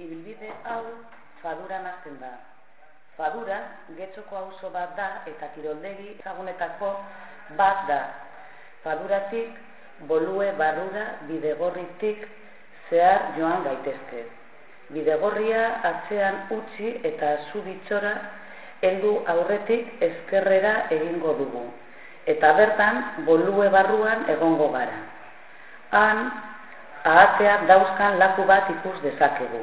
Ibilbide hau faduran hasten da. Fadura getxoko auzo bat da eta kiroldegi ezagunetako bat da. Faduratik bolue barrura bidegorritik zehar joan gaitezke. Bidegorria atzean utzi eta zu bitxora heldu aurretik ezkerrera egingo dugu. Eta bertan bolue barruan egongo gara. Han ahateak dauzkan laku bat ikus dezakegu.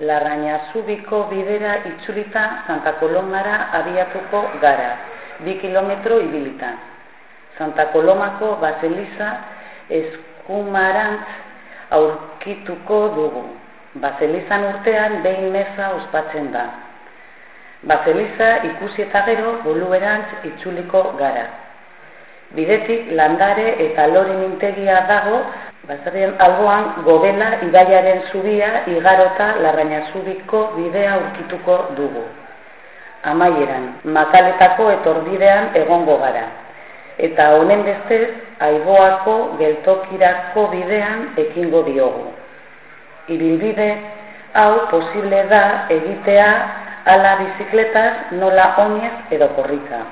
Larraina zubiko bidera itzulita Santa Kolomara abiatuko gara, bi kilometro ibilita. Santa Kolomako Baseliza eskumarantz aurkituko dugu. Baselizan urtean behin meza ospatzen da. Baseliza ikusi eta gero boluerantz itzuliko gara. Bidetik landare eta lori mintegia dago Bazarrien alboan gobela ibaiaren zubia igarota larraina zubiko bidea aurkituko dugu. Amaieran, makaletako etorbidean egongo gara. Eta honen bestez, aiboako geltokirako bidean ekingo diogu. Ibilbide hau posible da egitea ala bizikletaz nola oinez edo korrika.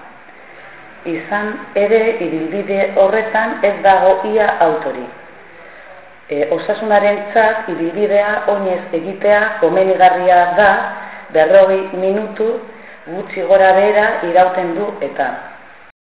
Izan ere ibilbide horretan ez dago ia autorik e, osasunaren txat ibilbidea oinez egitea komenigarria da berrogi minutu gutxi gora bera irauten du eta